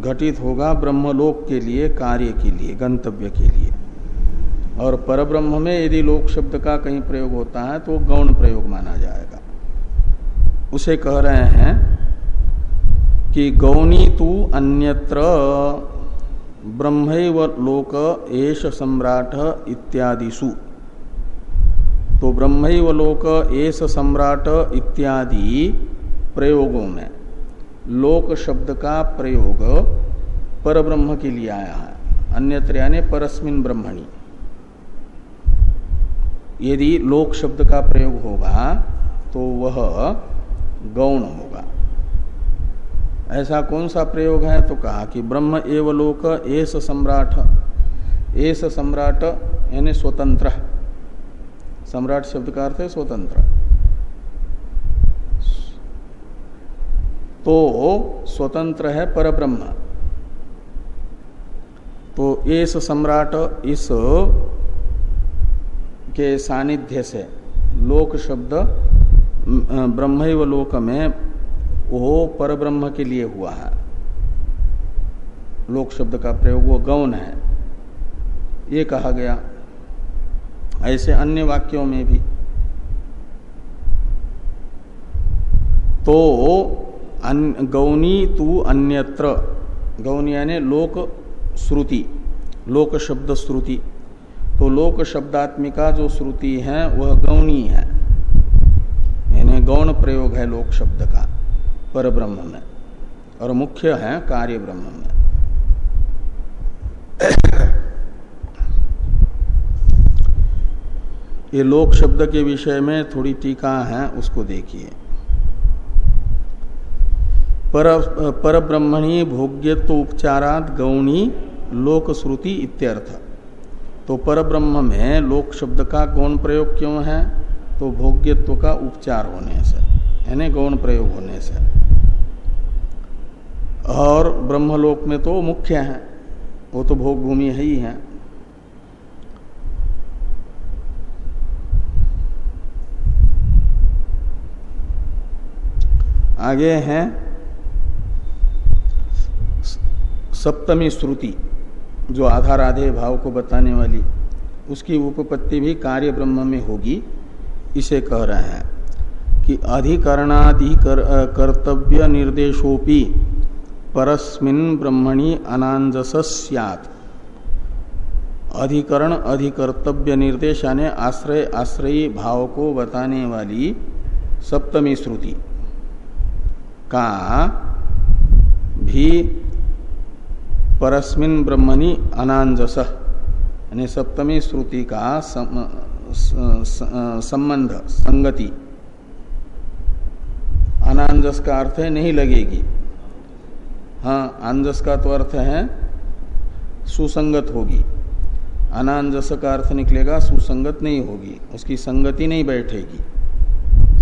घटित होगा ब्रह्मलोक के लिए, कार्य के लिए, गंतव्य के लिए। और परब्रह्म में यदि लोक शब्द का कहीं प्रयोग होता है तो गौण प्रयोग माना जाएगा। उसे कह रहे हैं कि गौणी तू अन्यत्र ब्रह्म लोक एश सम्राट इत्यादिशु तो ब्रह्म लोक एस सम्राट इत्यादि प्रयोगों में लोक शब्द का प्रयोग पर ब्रह्म के लिए आया है। अन्यत्र यानी परस्मिन ब्रह्मणी। यदि लोक शब्द का प्रयोग होगा तो वह गौण होगा। ऐसा कौन सा प्रयोग है? तो कहा कि ब्रह्म एवलोक एस सम्राट एस सम्राट यानी स्वतंत्र। सम्राट शब्द का अर्थ है स्वतंत्र। तो स्वतंत्र है पर ब्रह्म तो इस सम्राट, इस के सानिध्य से लोक शब्द ब्रह्म लोक में वो पर ब्रह्म के लिए हुआ है। लोक शब्द का प्रयोग, वो गौन है। ये कहा गया ऐसे अन्य वाक्यों में भी। तो गौनी तू अन्यत्र। गौनी यानी लोक श्रुति, लोक शब्द श्रुति। तो लोक शब्दात्मिका जो श्रुति है, वह गौणी है। यानी गौण प्रयोग है लोक शब्द का, पर ब्रह्म में। और मुख्य है कार्य ब्रह्म में। ये लोक शब्द के विषय में थोड़ी टीका है, उसको देखिए। पर पर ब्रह्मणी भोग्यत्व उपचारात गौणी लोक श्रुति इत्यर्थ। तो पर ब्रह्म में लोक शब्द का गौण प्रयोग क्यों है? तो भोग्यत्व का उपचार होने से यानी गौण प्रयोग होने से। और ब्रह्मलोक में तो मुख्य है, वो तो भोग भूमि है ही है। आगे है सप्तमी श्रुति जो आधार आधे भाव को बताने वाली। उसकी उपपत्ति भी कार्य ब्रह्म में होगी इसे कह रहे हैं कि अधिकरणादि कर, कर्तव्य निर्देशोपी परस्मिन ब्रह्मणि अनांजस अधिकरण अधिकर्तव्य निर्देश यानी आश्रय आश्रयी भाव को बताने वाली सप्तमी श्रुति। का भी परस्मिन ब्रह्मणि अनांजस यानी सप्तमी श्रुति का संबंध, संगति। अनांजस का अर्थ है नहीं लगेगी। हाँ आंजस का तो अर्थ है सुसंगत होगी। अनांजस का अर्थ निकलेगा, सुसंगत नहीं होगी। उसकी संगति नहीं बैठेगी।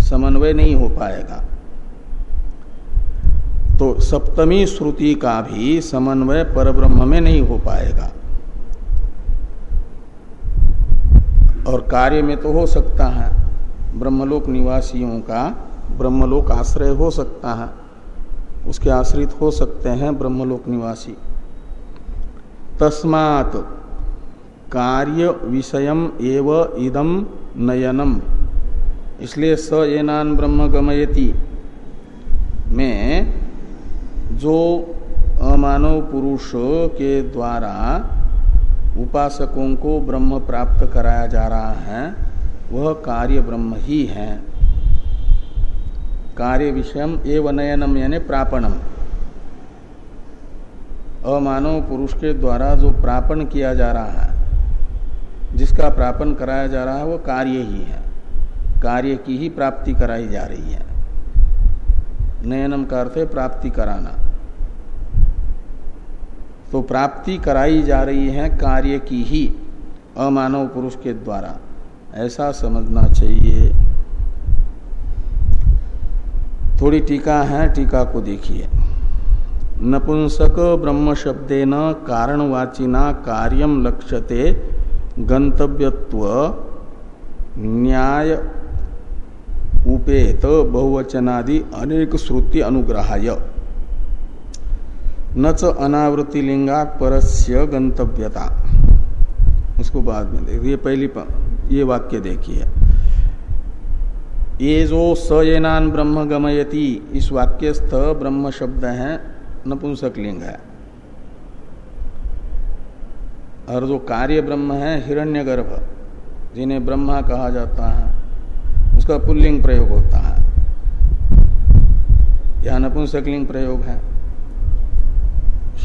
समन्वय नहीं हो पाएगा। तो सप्तमी श्रुति का भी समन्वय परब्रह्म में नहीं हो पाएगा। और कार्य में तो हो सकता है। ब्रह्मलोक निवासियों का ब्रह्मलोक आश्रय हो सकता है। उसके आश्रित हो सकते हैं ब्रह्मलोक निवासी। तस्मात कार्य विषयम एव इदम नयनम। इसलिए स एनान ब्रह्म गमयति। में जो अमानव पुरुष के द्वारा उपासकों को ब्रह्म प्राप्त कराया जा रहा है, वह कार्य ब्रह्म ही है। कार्य विषयम एवं नयनम यानी प्रापणम। अमानव पुरुष के द्वारा जो प्रापण किया जा रहा है, जिसका प्रापण कराया जा रहा है वह कार्य ही है। कार्य की ही प्राप्ति कराई जा रही है। नयनम का अर्थ है प्राप्ति कराना। तो प्राप्ति कराई जा रही है कार्य की ही, अमानव पुरुष के द्वारा। ऐसा समझना चाहिए। थोड़ी टीका है, टीका को देखिए। नपुंसक ब्रह्म शब्देन कारणवाचिना कार्यम लक्ष्यते गंतव्यत्व न्याय उपेत बहुवचनादि अनेक श्रुति अनुग्रहाय। न च अनावृत्ति लिंगा परस्य गंतव्यता। उसको बाद में देखिए पहली ये वाक्य देखिए। ये जो स सयनान ब्रह्म गमयति, इस वाक्यस्थ ब्रह्म शब्द है, नपुंसक लिंग है। और जो कार्य ब्रह्म है, हिरण्यगर्भ, जिन्हें ब्रह्मा कहा जाता है, उसका पुल्लिंग प्रयोग होता है। यह नपुंसकलिंग प्रयोग है।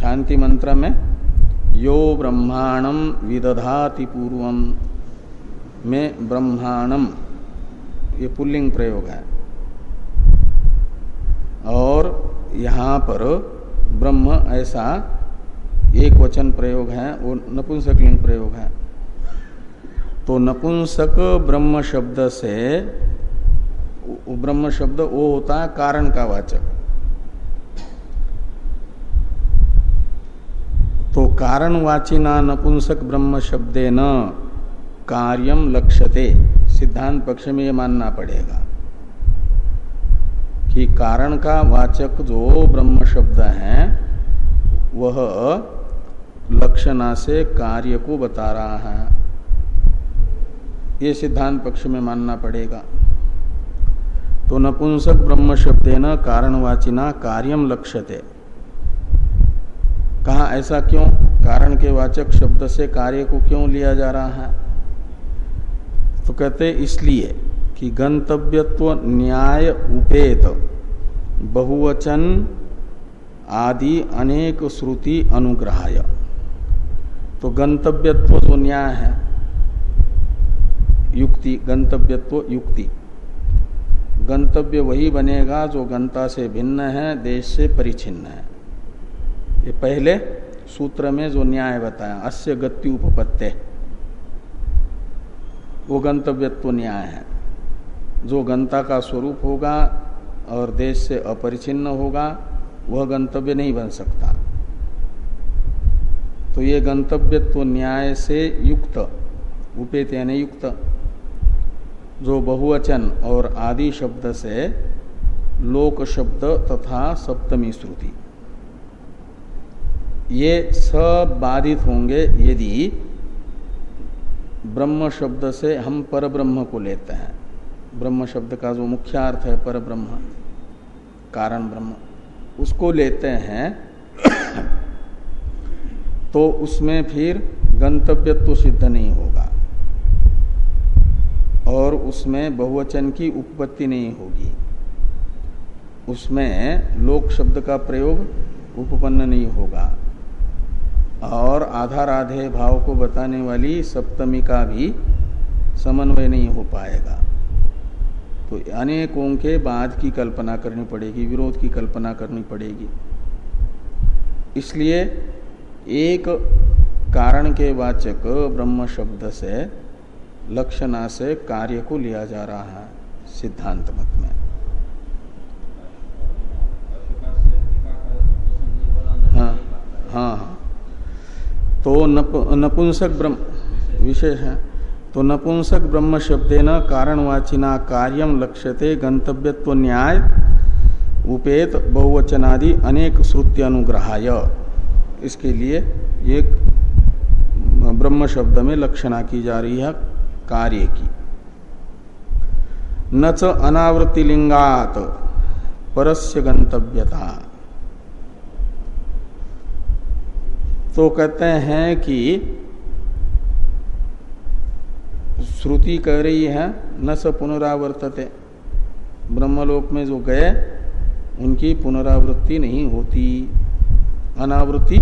शांति मंत्र में, यो ब्रह्मांडम विदधाति पूर्वम में ब्रह्मांडम ये पुल्लिंग प्रयोग है। और यहाँ पर ब्रह्म ऐसा एक वचन प्रयोग है, वो नपुंसक लिंग प्रयोग है। तो नपुंसक ब्रह्म शब्द से, ब्रह्म शब्द वो होता है कारण का वाचक। तो कारणवाचिना नपुंसक ब्रह्म शब्दे न कार्यम लक्ष्यते। सिद्धांत पक्ष में ये मानना पड़ेगा कि कारण का वाचक जो ब्रह्म शब्द है, वह लक्षणा से कार्य को बता रहा है। ये सिद्धांत पक्ष में मानना पड़ेगा। तो नपुंसक ब्रह्म शब्देन कारणवाचिना कार्यम लक्ष्यते। कहा, ऐसा क्यों? कारण के वाचक शब्द से कार्य को क्यों लिया जा रहा है? तो कहते, इसलिए कि गंतव्यत्व न्याय उपेत, बहुवचन आदि अनेक श्रुति अनुग्रहाय। तो गंतव्यत्व जो न्याय है, युक्ति, गंतव्यत्व युक्ति। गंतव्य वही बनेगा जो गंता से भिन्न है, देश से परिचिन्न है। ये पहले सूत्र में जो न्याय बताया, अस्य गति उपपत्ति। वो गंतव्यत्व न्याय है। जो गंता का स्वरूप होगा और देश से अपरिचिन्न होगा, वह गंतव्य नहीं बन सकता। तो ये गंतव्यत्व न्याय से युक्त, उपेत यानी युक्त, जो बहुवचन और आदि शब्द से लोक शब्द तथा सप्तमी श्रुति। ये सब बाधित होंगे यदि ब्रह्म शब्द से हम पर ब्रह्म को लेते हैं। ब्रह्म शब्द का जो मुख्य अर्थ है पर ब्रह्म कारण ब्रह्म, उसको लेते हैं तो उसमें फिर गंतव्यत्व सिद्ध नहीं होगा और उसमें बहुवचन की उपपत्ति नहीं होगी। उसमें लोक शब्द का प्रयोग उपपन्न नहीं होगा। और आधार आधे भाव को बताने वाली सप्तमी का भी समन्वय नहीं हो पाएगा। तो अनेकों के बाद की कल्पना करनी पड़ेगी, विरोध की कल्पना करनी पड़ेगी। इसलिए एक कारण के वाचक ब्रह्म शब्द से, लक्षणा से कार्य को लिया जा रहा है सिद्धांत मत में। हाँ हाँ हाँ। तो नप, नपुंसक ब्रह्म विशेष है। तो नपुंसक ब्रह्म शब्देन कारणवाचिना कार्यम लक्ष्यते गंतव्यत्व न्याय उपेत बहुवचनादि अनेक श्रुति अनुग्रहाय। इसके लिए एक ब्रह्म शब्द में लक्षणा की जा रही है कार्य की। न च अनावृत्ति लिंगात परस्य गंतव्यता। तो कहते हैं कि श्रुति कह रही है, न स पुनरावर्तते। ब्रह्मलोक में जो गए, उनकी पुनरावृत्ति नहीं होती। अनावृत्ति,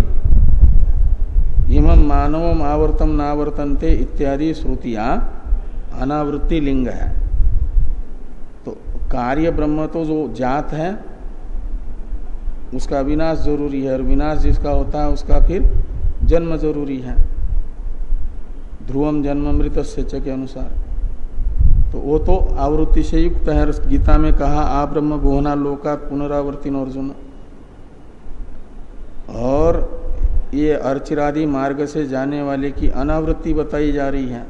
इम मानव आवर्तम नावर्तनते इत्यादि श्रुतियाँ अनावृत्ति लिंग है। तो कार्य ब्रह्म तो जो जात है, उसका विनाश ज़रूरी है और विनाश जिसका होता है, उसका फिर जन्म ज़रूरी है। ध्रुवम जन्म मृत के अनुसार। तो वो तो आवृत्ति से युक्त है। गीता में कहा, आ ब्रह्म गोहना लोका पुनरावर्तिन अर्जुन। और ये अर्चिरादि मार्ग से जाने वाले की अनावृत्ति बताई जा रही है।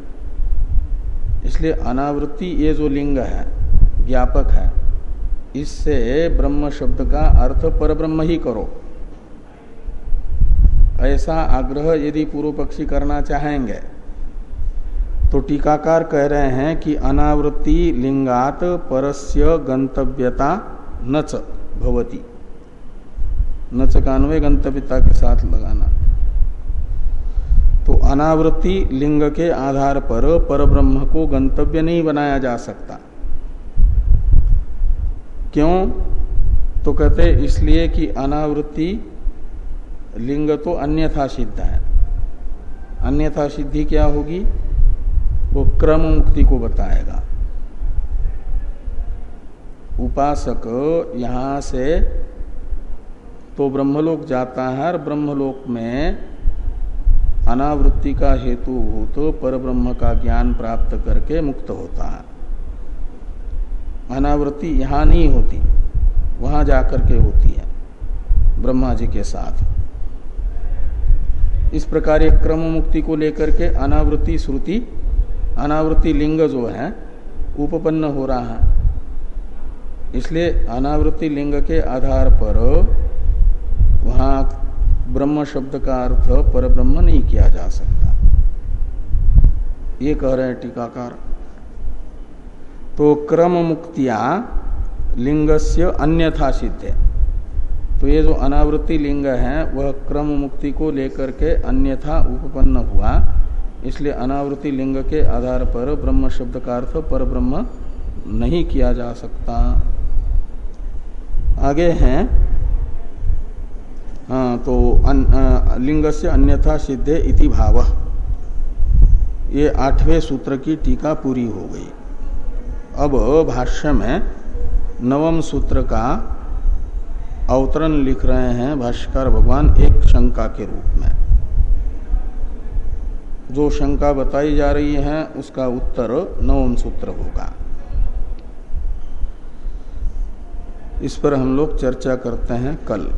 इसलिए अनावृत्ति ये जो लिंग है, ज्ञापक है, इससे ब्रह्म शब्द का अर्थ पर ब्रह्म ही करो। ऐसा आग्रह यदि पूर्व पक्षी करना चाहेंगे तो टीकाकार कह रहे हैं कि अनावृत्ति लिंगात परस्य गंतव्यता नच भवती। नच कान्वय गंतव्यता के साथ लगाना। तो अनावृत्ति लिंग के आधार पर पर ब्रह्म को गंतव्य नहीं बनाया जा सकता। क्यों? तो कहते इसलिए कि अनावृत्ति लिंग तो अन्यथा सिद्ध है। अन्यथा सिद्धि क्या होगी? वो क्रम मुक्ति को बताएगा। उपासक यहाँ से तो ब्रह्मलोक जाता है और ब्रह्मलोक में अनावृत्ति का हेतु तो पर ब्रह्म का ज्ञान प्राप्त करके मुक्त होता है। अनावृत्ति यहाँ नहीं होती, वहाँ जाकर के होती है, ब्रह्मा जी के साथ। इस प्रकार एक क्रम मुक्ति को लेकर के अनावृत्ति श्रुति, अनावृत्ति लिंग जो है, उपपन्न हो रहा है। इसलिए अनावृत्ति लिंग के आधार पर वहाँ ब्रह्म शब्द का अर्थ पर ब्रह्म नहीं किया जा सकता। ये कह रहे हैं टीकाकार। तो क्रम मुक्तिया लिंगस्य अन्यथा सिद्ध है तो ये जो अनावृत्ति लिंग है वह क्रम मुक्ति को लेकर के अन्यथा उपपन्न हुआ। इसलिए अनावृत्ति लिंग के आधार पर ब्रह्म शब्द का अर्थ पर ब्रह्म नहीं किया जा सकता। आगे हैं। हाँ तो अन, आ, लिंग से अन्यथा सिद्धे इति भाव। ये आठवें सूत्र की टीका पूरी हो गई। अब भाष्य में नवम सूत्र का अवतरण लिख रहे हैं भाष्कर भगवान एक शंका के रूप में। जो शंका बताई जा रही है, उसका उत्तर नवम सूत्र होगा। इस पर हम लोग चर्चा करते हैं कल।